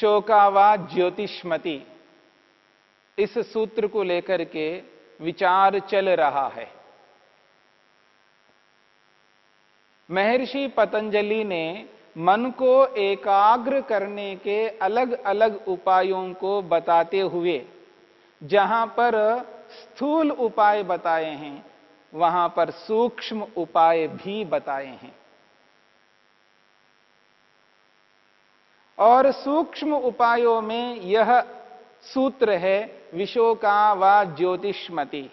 विशोकावा ज्योतिष्मति। इस सूत्र को लेकर के विचार चल रहा है। महर्षि पतंजलि ने मन को एकाग्र करने के अलग अलग उपायों को बताते हुए, जहाँ पर स्थूल उपाय बताए हैं, वहाँ पर सूक्ष्म उपाय भी बताए हैं। और सूक्ष्म उपायों में यह सूत्र है विशोका व ज्योतिष्मति।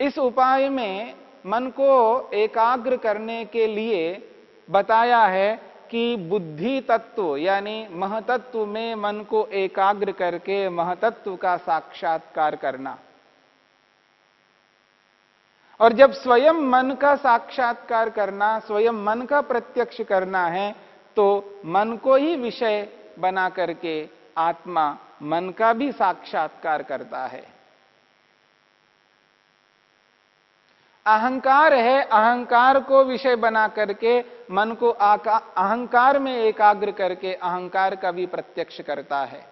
इस उपाय में मन को एकाग्र करने के लिए बताया है कि बुद्धि तत्व यानी महतत्व में मन को एकाग्र करके महतत्व का साक्षात्कार करना। और जब स्वयं मन का साक्षात्कार करना, स्वयं मन का प्रत्यक्ष करना है तो मन को ही विषय बना करके आत्मा मन का भी साक्षात्कार करता है। अहंकार है, अहंकार को विषय बना करके मन को अहंकार में एकाग्र करके अहंकार का भी प्रत्यक्ष करता है।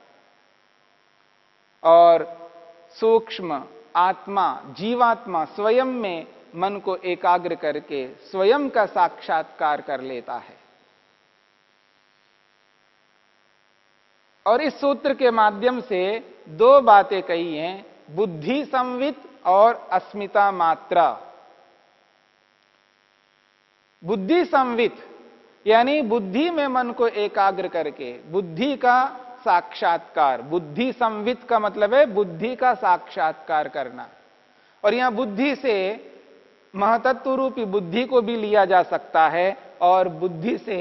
और सूक्ष्म आत्मा, जीवात्मा स्वयं में मन को एकाग्र करके स्वयं का साक्षात्कार कर लेता है। और इस सूत्र के माध्यम से दो बातें कही हैं, बुद्धि संवित और अस्मिता मात्रा। बुद्धि संवित, यानी बुद्धि में मन को एकाग्र करके, बुद्धि का साक्षात्कार, बुद्धि संवित का मतलब है बुद्धि का साक्षात्कार करना। और यहाँ बुद्धि से महतत्व रूपी बुद्धि को भी लिया जा सकता है और बुद्धि से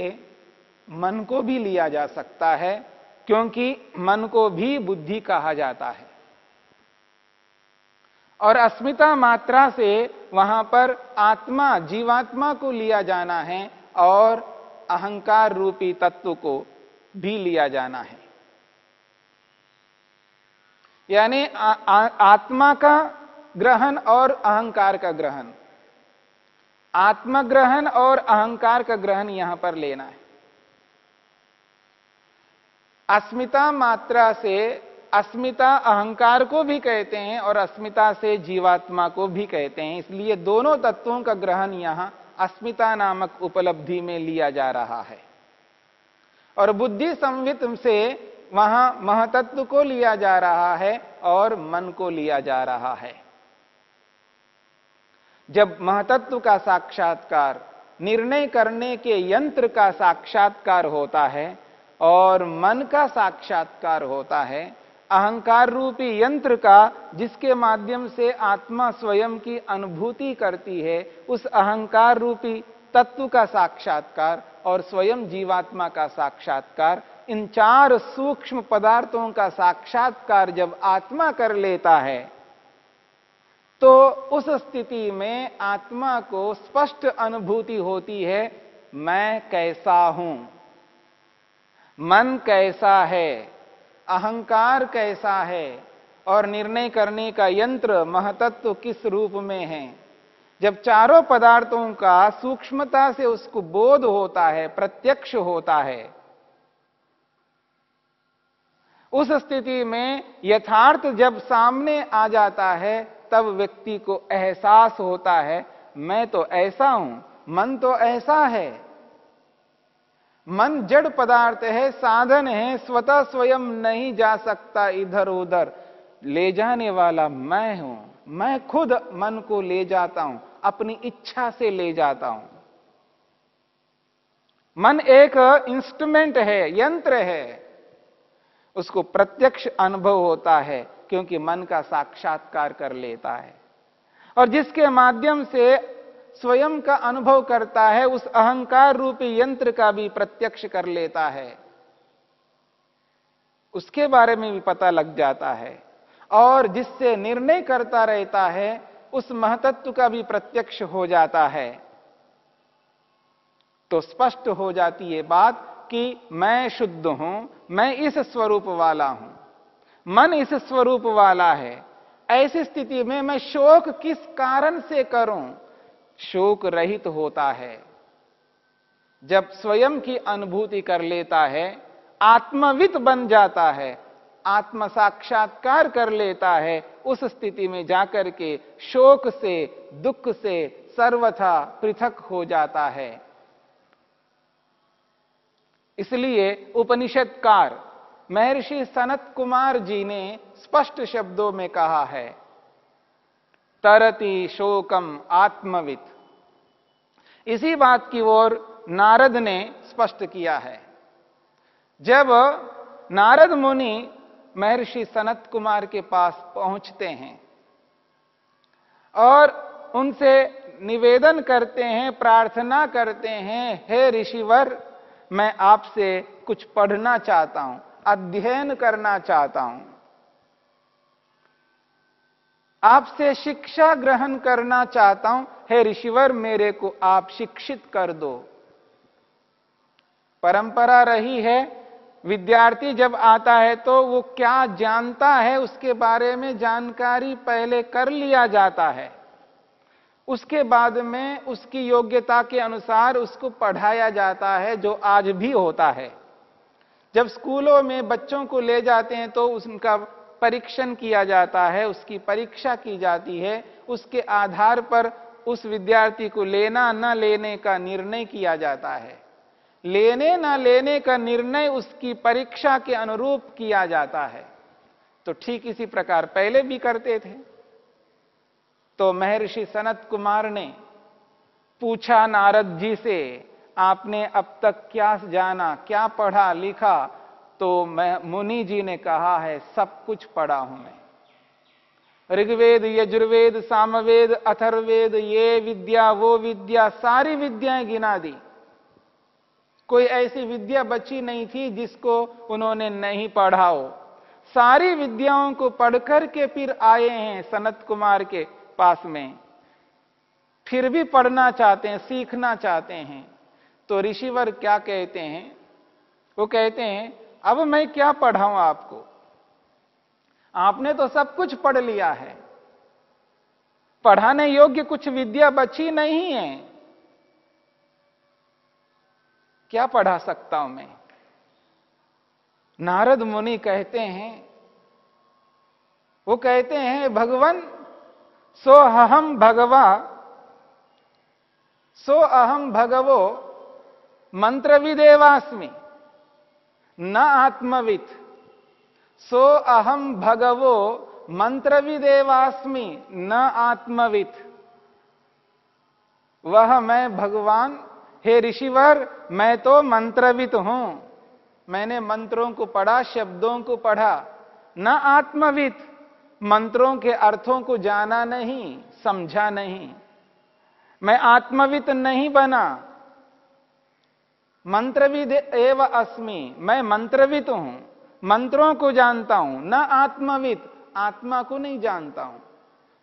मन को भी लिया जा सकता है। क्योंकि मन को भी बुद्धि कहा जाता है। और अस्मिता मात्रा से वहाँ पर आत्मा, जीवात्मा को लिया जाना है और अहंकार रूपी तत्व को भी लिया जाना है। यानी आत्मा का ग्रहण और अहंकार का ग्रहण। आत्मग्रहण और अहंकार का ग्रहण यहाँ पर लेना है। अस्मिता मात्रा से अस्मिता अहंकार को भी कहते हैं और अस्मिता से जीवात्मा को भी कहते हैं। इसलिए दोनों तत्वों का ग्रहण यहाँ अस्मिता नामक उपलब्धि में लिया जा रहा है। और बुद्धि संवित से वहाँ महतत्व को लिया जा रहा है और मन को लिया जा रहा है। जब महतत्व का साक्षात्कार, निर्णय करने के यंत्र का साक्षात्कार होता है और मन का साक्षात्कार होता है, अहंकार रूपी यंत्र का, जिसके माध्यम से आत्मा स्वयं की अनुभूति करती है, उस अहंकार रूपी तत्व का साक्षात्कार और स्वयं जीवात्मा का साक्षात्कार, इन चार सूक्ष्म पदार्थों का साक्षात्कार जब आत्मा कर लेता है तो उस स्थिति में आत्मा को स्पष्ट अनुभूति होती है, मैं कैसा हूँ? मन कैसा है, अहंकार कैसा है और निर्णय करने का यंत्र महतत्व किस रूप में है? जब चारों पदार्थों का सूक्ष्मता से उसको बोध होता है, प्रत्यक्ष होता है, उस स्थिति में यथार्थ जब सामने आ जाता है, तब व्यक्ति को एहसास होता है, मैं तो ऐसा हूँ, मन तो ऐसा है। मन जड़ पदार्थ है, साधन है, स्वतः स्वयं नहीं जा सकता इधर उधर। ले जाने वाला मैं हूँ, मैं खुद मन को ले जाता हूँ, अपनी इच्छा से ले जाता हूँ। मन एक इंस्ट्रूमेंट है, यंत्र है। उसको प्रत्यक्ष अनुभव होता है, क्योंकि मन का साक्षात्कार कर लेता है। और जिसके माध्यम से स्वयं का अनुभव करता है, उस अहंकार रूपी यंत्र का भी प्रत्यक्ष कर लेता है। उसके बारे में भी पता लग जाता है। और जिससे निर्णय करता रहता है, उस महतत्व का भी प्रत्यक्ष हो जाता है। तो स्पष्ट हो जाती है बात कि मैं शुद्ध हूँ, मैं इस स्वरूप वाला हूँ। मन इस स्वरूप वाला है। ऐसी स्थिति में मैं शोक किस कारण से करूँ? शोक रहित होता है। जब स्वयं की अनुभूति कर लेता है, आत्मवित बन जाता है आत्म साक्षात्कार कर लेता है, उस स्थिति में जाकर के शोक से, दुख से सर्वथा पृथक हो जाता है। इसलिए उपनिषदकार महर्षि सनत कुमार जी ने स्पष्ट शब्दों में कहा है तरती शोकम आत्मवित। इसी बात की ओर नारद ने स्पष्ट किया है। जब नारद मुनि महर्षि सनत कुमार के पास पहुँचते हैं और उनसे निवेदन करते हैं, प्रार्थना करते हैं, हे ऋषिवर, मैं आपसे कुछ पढ़ना चाहता हूँ, अध्ययन करना चाहता हूँ। आपसे शिक्षा ग्रहण करना चाहता हूँ। हे ऋषिवर, मेरे को आप शिक्षित कर दो। परंपरा रही है, विद्यार्थी जब आता है तो वो क्या जानता है, उसके बारे में जानकारी पहले कर लिया जाता है। उसके बाद में उसकी योग्यता के अनुसार उसको पढ़ाया जाता है, जो आज भी होता है। जब स्कूलों में बच्चों को ले जाते हैं तो उनका परीक्षण किया जाता है, उसकी परीक्षा की जाती है, उसके आधार पर उस विद्यार्थी को लेना न लेने का निर्णय किया जाता है। लेने न लेने का निर्णय उसकी परीक्षा के अनुरूप किया जाता है। तो ठीक इसी प्रकार पहले भी करते थे। तो महर्षि सनत कुमार ने पूछा नारद जी से, आपने अब तक क्या जाना, क्या पढ़ा, लिखा? तो मैं, मुनि जी ने कहा है, सब कुछ पढ़ा हूँ मैं। ऋग्वेद, यजुर्वेद, सामवेद अथर्वेद ये विद्या, वो विद्या, सारी विद्याएँ गिना दी। कोई ऐसी विद्या बची नहीं थी जिसको उन्होंने नहीं पढ़ा हो। सारी विद्याओं को पढ़कर के फिर आए हैं सनत कुमार के पास में। फिर भी पढ़ना चाहते हैं, सीखना चाहते हैं। तो ऋषिवर क्या कहते हैं? वो कहते हैं अब मैं क्या पढ़ाऊं आपको? आपने तो सब कुछ पढ़ लिया है। पढ़ाने योग्य कुछ विद्या बची नहीं है। क्या पढ़ा सकता हूँ मैं? नारद मुनि कहते हैं, वो कहते हैं, भगवान, सो अहम भगवा, सो अहम भगवो, मंत्रविदेवास्मि। न आत्मवित। सो अहम भगवो मंत्रविदेवास्मि न आत्मवित। वह मैं भगवान, हे ऋषिवर, मैं तो मंत्रवित हूँ। मैंने मंत्रों को पढ़ा, शब्दों को पढ़ा। न आत्मवित। मंत्रों के अर्थों को जाना नहीं, समझा नहीं। मैं आत्मवित नहीं बना। मंत्रविद एव अस्मि। मैं मंत्रवित हूँ। मंत्रों को जानता हूँ, न आत्मवित आत्मा को नहीं जानता हूँ।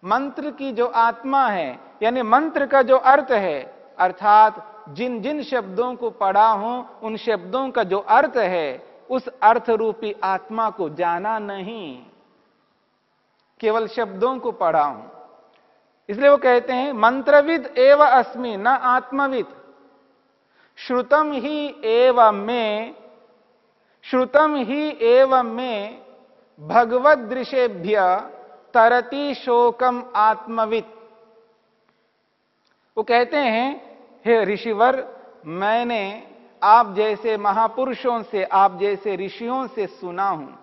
मंत्र की जो आत्मा है, यानी मंत्र का जो अर्थ है, अर्थात जिन जिन शब्दों को पढ़ा हूँ, उन शब्दों का जो अर्थ है, उस अर्थ रूपी आत्मा को जाना नहीं। केवल शब्दों को पढ़ा हूँ। इसलिए वो कहते हैं, मंत्रविद एव अस्मि, न आत्मविद। श्रुतम ही एवं में श्रुतम ही एवं में भगवत दृश्यभ्य तरती शोकम आत्मवित। वो कहते हैं, हे ऋषिवर, मैंने आप जैसे महापुरुषों से, आप जैसे ऋषियों से सुना हूँ।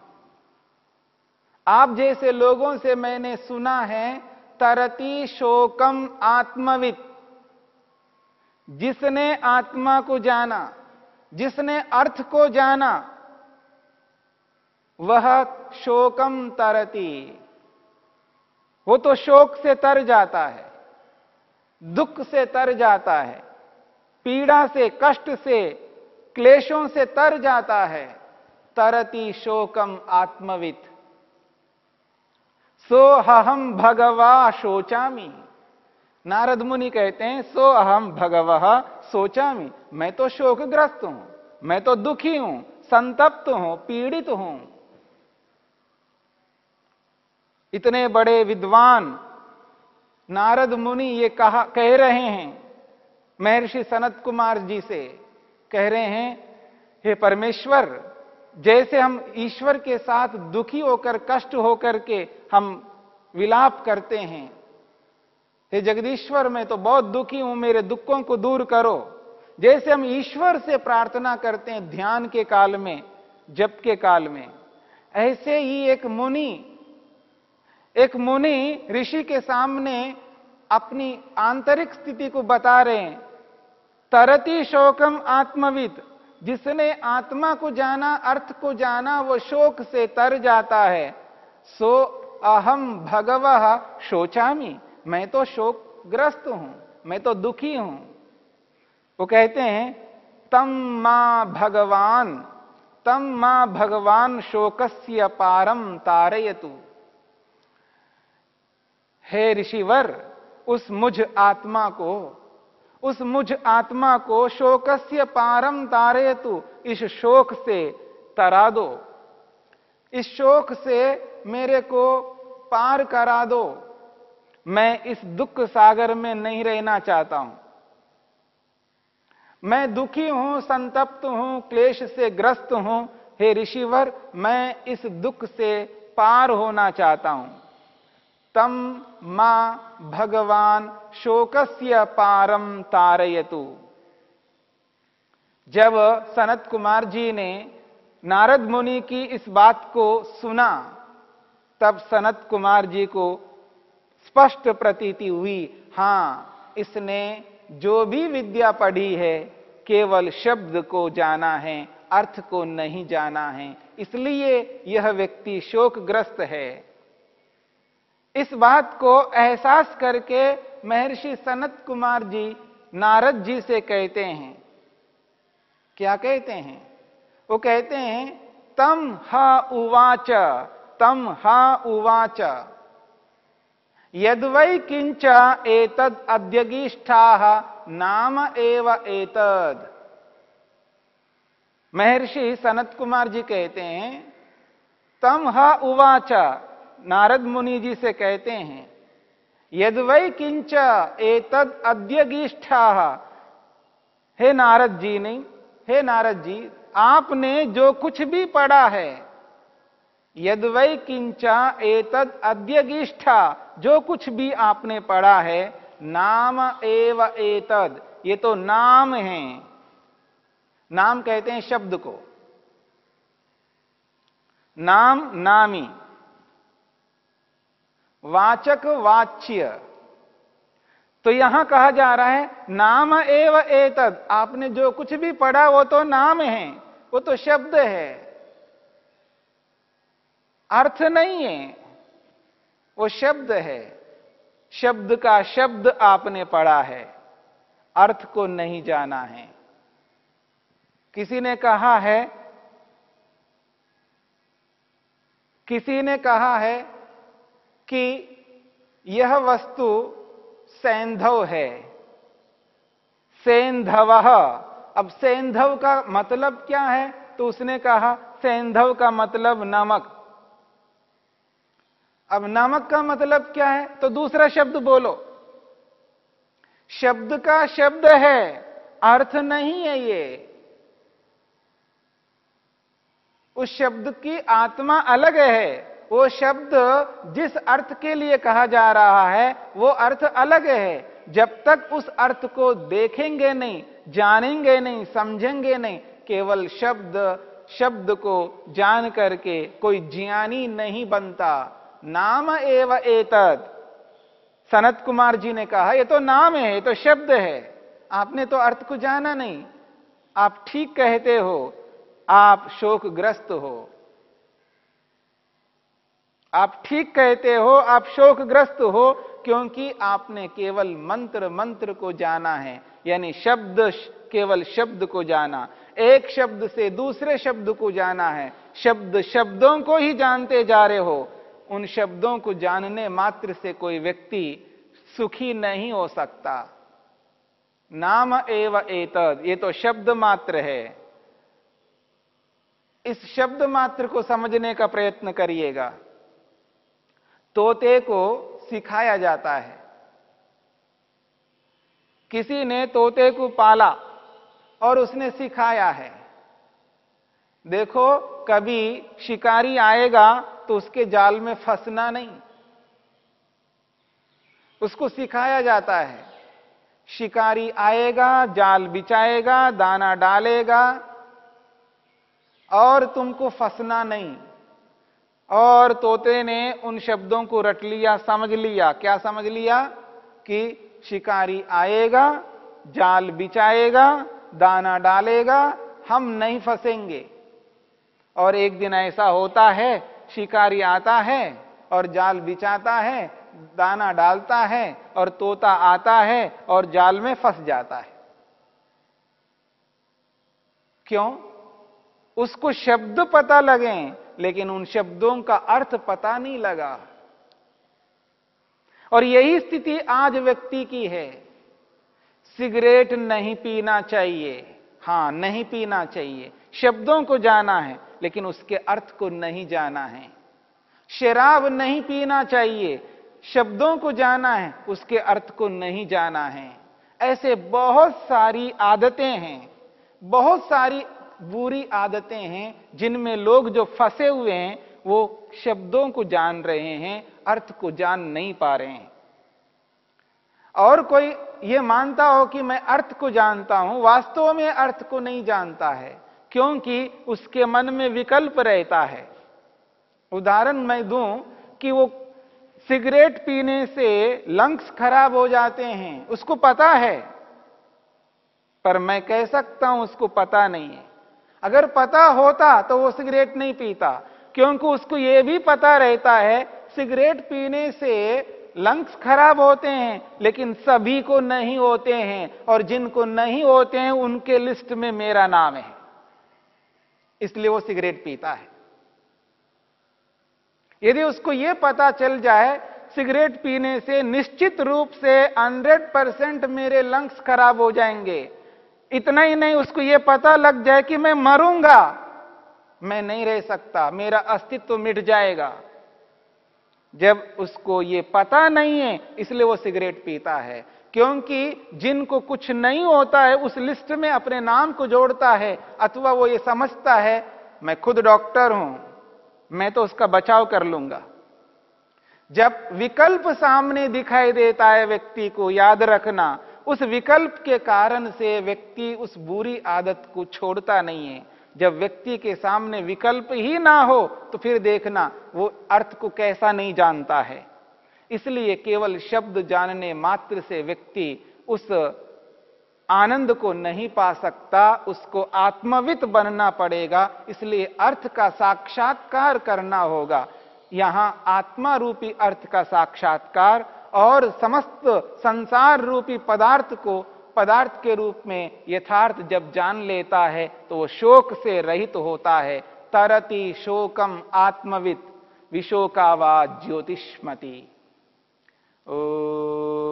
आप जैसे लोगों से मैंने सुना है तरती शोकम आत्मवित। जिसने आत्मा को जाना, जिसने अर्थ को जाना, वह शोकम तरती। वो तो शोक से तर जाता है, दुख से तर जाता है, पीड़ा से, कष्ट से, क्लेशों से तर जाता है। तरती शोकम आत्मवित। सो हम भगवा शोचामी। नारद मुनि कहते हैं, सो अहम भगवह सोचामी मैं तो शोकग्रस्त हूँ, मैं तो दुखी हूँ, संतप्त हूँ, पीड़ित हूँ। इतने बड़े विद्वान नारद मुनि ये कहा, कह रहे हैं, महर्षि सनत कुमार जी से, कह रहे हैं, हे परमेश्वर, जैसे हम ईश्वर के साथ दुखी होकर, कष्ट होकर के हम विलाप करते हैं हे जगदीश्वर, मैं तो बहुत दुखी हूँ, मेरे दुखों को दूर करो। जैसे हम ईश्वर से प्रार्थना करते हैं ध्यान के काल में, जप के काल में, ऐसे ही एक मुनि एक मुनि ऋषि के सामने अपनी आंतरिक स्थिति को बता रहे हैं। तरती शोकम आत्मविद। जिसने आत्मा को जाना, अर्थ को जाना, वो शोक से तर जाता है। सो अहम भगव शोचामी। मैं तो शोकग्रस्त हूँ, मैं तो दुखी हूँ। वो कहते हैं, तम माँ भगवान, तम माँ भगवान शोकस्य पारम तारयतु। हे ऋषिवर, उस मुझ आत्मा को, उस मुझ आत्मा को शोकस्य पारम तारयतु, इस शोक से तरा दो। इस शोक से मेरे को पार करा दो। मैं इस दुख सागर में नहीं रहना चाहता हूँ। मैं दुखी हूँ, संतप्त हूँ, क्लेश से ग्रस्त हूँ। हे ऋषिवर, मैं इस दुख से पार होना चाहता हूँ। तम माँ भगवान शोकस्य पारम तारयतु। जब सनत कुमार जी ने नारद मुनि की इस बात को सुना, तब सनत कुमार जी को स्पष्ट प्रतीति हुई, हाँ, इसने जो भी विद्या पढ़ी है, केवल शब्द को जाना है, अर्थ को नहीं जाना है। इसलिए यह व्यक्ति शोकग्रस्त है। इस बात को एहसास करके महर्षि सनत कुमार जी नारद जी से कहते हैं। क्या कहते हैं? वो कहते हैं, तम हा उवाच, तम हा उवाच। यदवै किंच एतद अध्यगिष्ठा नाम एव एतद। महर्षि सनत कुमार जी कहते हैं, तम ह उवाच। नारद मुनि जी से कहते हैं, यदवै किंच एतद अध्यगिष्ठा हे नारद जी नहीं, हे नारद जी, आपने जो कुछ भी पढ़ा है यदवै किंचा एतद अध्यगिष्ठा जो कुछ भी आपने पढ़ा है, नाम एव एतद, ये तो नाम है। नाम कहते हैं शब्द को। नाम नामी। वाचक वाच्य। तो यहाँ कहा जा रहा है, नाम एव एतद, आपने जो कुछ भी पढ़ा, वो तो नाम है, वो तो शब्द है। अर्थ नहीं है, वो शब्द है। शब्द का शब्द आपने पढ़ा है, अर्थ को नहीं जाना है। किसी ने कहा है, किसी ने कहा है कि यह वस्तु सैंधव है। सेंधव, अब सेंधव का मतलब क्या है? तो उसने कहा, सेंधव का मतलब नमक। अब नमक का मतलब क्या है? तो दूसरा शब्द बोलो। शब्द का शब्द है, अर्थ नहीं है ये। उस शब्द की आत्मा अलग है। वो शब्द जिस अर्थ के लिए कहा जा रहा है, वो अर्थ अलग है। जब तक उस अर्थ को देखेंगे नहीं, जानेंगे नहीं, समझेंगे नहीं, केवल शब्द शब्द को जान करके कोई ज्ञानी नहीं बनता। नाम एव एतद। सनत कुमार जी ने कहा, ये तो नाम है, ये तो शब्द है। आपने तो अर्थ को जाना नहीं। आप ठीक कहते हो, आप शोकग्रस्त हो। आप ठीक कहते हो, आप शोकग्रस्त हो, क्योंकि आपने केवल मंत्र मंत्र को जाना है, यानी शब्द, केवल शब्द को जाना। एक शब्द से दूसरे शब्द को जाना है। शब्द शब्दों को ही जानते जा रहे हो। उन शब्दों को जानने मात्र से कोई व्यक्ति सुखी नहीं हो सकता। नाम एव एतद, ये तो शब्द मात्र है। इस शब्द मात्र को समझने का प्रयत्न करिएगा। तोते को सिखाया जाता है। किसी ने तोते को पाला और उसने सिखाया है। देखो, कभी शिकारी आएगा तो उसके जाल में फंसना नहीं। उसको सिखाया जाता है, शिकारी आएगा, जाल बिछाएगा, दाना डालेगा, और तुमको फंसना नहीं। और तोते ने उन शब्दों को रट लिया, समझ लिया। क्या समझ लिया? कि शिकारी आएगा, जाल बिछाएगा, दाना डालेगा, हम नहीं फंसेंगे। और एक दिन ऐसा होता है शिकारी आता है और जाल बिछाता है, दाना डालता है और तोता आता है और जाल में फंस जाता है। क्यों? उसको शब्द पता लगे, लेकिन उन शब्दों का अर्थ पता नहीं लगा। और यही स्थिति आज व्यक्ति की है। सिगरेट नहीं पीना चाहिए। हाँ, नहीं पीना चाहिए। शब्दों को जाना है। लेकिन उसके अर्थ को नहीं जाना है। शराब नहीं पीना चाहिए, शब्दों को जाना है, उसके अर्थ को नहीं जाना है। ऐसे बहुत सारी आदतें हैं, बहुत सारी बुरी आदतें हैं, जिनमें लोग जो फंसे हुए हैं, वो शब्दों को जान रहे हैं, अर्थ को जान नहीं पा रहे हैं। और कोई ये मानता हो कि मैं अर्थ को जानता हूँ, वास्तव में अर्थ को नहीं जानता है। क्योंकि उसके मन में विकल्प रहता है। उदाहरण मैं दूँ कि वो सिगरेट पीने से लंग्स खराब हो जाते हैं, उसको पता है, पर मैं कह सकता हूँ उसको पता नहीं है। अगर पता होता तो वो सिगरेट नहीं पीता, क्योंकि उसको यह भी पता रहता है, सिगरेट पीने से लंग्स खराब होते हैं, लेकिन सभी को नहीं होते हैं, और जिनको नहीं होते हैं, उनके लिस्ट में मेरा नाम है। इसलिए वो सिगरेट पीता है। यदि उसको यह पता चल जाए, सिगरेट पीने से निश्चित रूप से 100 परसेंट मेरे लंग्स खराब हो जाएँगे। इतना ही नहीं, उसको यह पता लग जाए कि मैं मरूँगा। मैं नहीं रह सकता, मेरा अस्तित्व मिट जाएगा। जब उसको ये पता नहीं है, इसलिए वो सिगरेट पीता है। क्योंकि जिनको कुछ नहीं होता है, उस लिस्ट में अपने नाम को जोड़ता है, अथवा वो ये समझता है, मैं खुद डॉक्टर हूँ, मैं तो उसका बचाव कर लूँगा। जब विकल्प सामने दिखाई देता है व्यक्ति को याद रखना, उस विकल्प के कारण से व्यक्ति उस बुरी आदत को छोड़ता नहीं है। जब व्यक्ति के सामने विकल्प ही ना हो तो फिर देखना, वो अर्थ को कैसा नहीं जानता है। इसलिए केवल शब्द जानने मात्र से व्यक्ति उस आनंद को नहीं पा सकता, उसको आत्मवित बनना पड़ेगा। इसलिए अर्थ का साक्षात्कार करना होगा। यहाँ आत्मा रूपी अर्थ का साक्षात्कार और समस्त संसार रूपी पदार्थ को पदार्थ के रूप में यथार्थ जब जान लेता है तो वो शोक से रहित होता है। तरति शोकम आत्मवित, विशोकावा ज्योतिष्मति। ओ